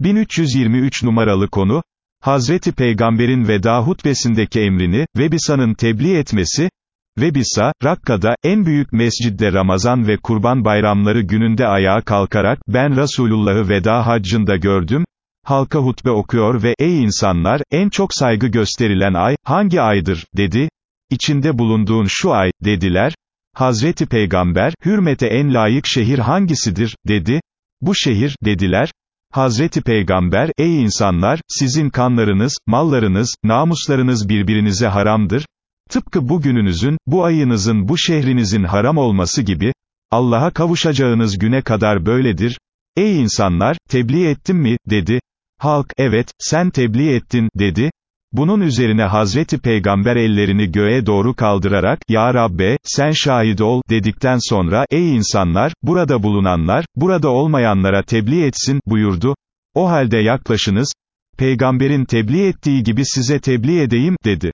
1323 numaralı konu, Hazreti Peygamber'in veda hutbesindeki emrini, Vebisa'nın tebliğ etmesi, Vebisa, Rakka'da, en büyük mescidde Ramazan ve Kurban bayramları gününde ayağa kalkarak, ben Resulullah'ı veda haccında gördüm, halka hutbe okuyor ve, ey insanlar, en çok saygı gösterilen ay, hangi aydır, dedi, İçinde bulunduğun şu ay, dediler, Hazreti Peygamber, hürmete en layık şehir hangisidir, dedi, bu şehir, dediler, Hazreti Peygamber, ey insanlar, sizin kanlarınız, mallarınız, namuslarınız birbirinize haramdır, tıpkı bugününüzün, bu ayınızın bu şehrinizin haram olması gibi, Allah'a kavuşacağınız güne kadar böyledir, ey insanlar, tebliğ ettim mi, dedi, halk, evet, sen tebliğ ettin, dedi, bunun üzerine Hazreti Peygamber ellerini göğe doğru kaldırarak, Ya Rabbe, sen şahit ol, dedikten sonra, ey insanlar, burada bulunanlar, burada olmayanlara tebliğ etsin, buyurdu. O halde yaklaşınız, Peygamberin tebliğ ettiği gibi size tebliğ edeyim, dedi.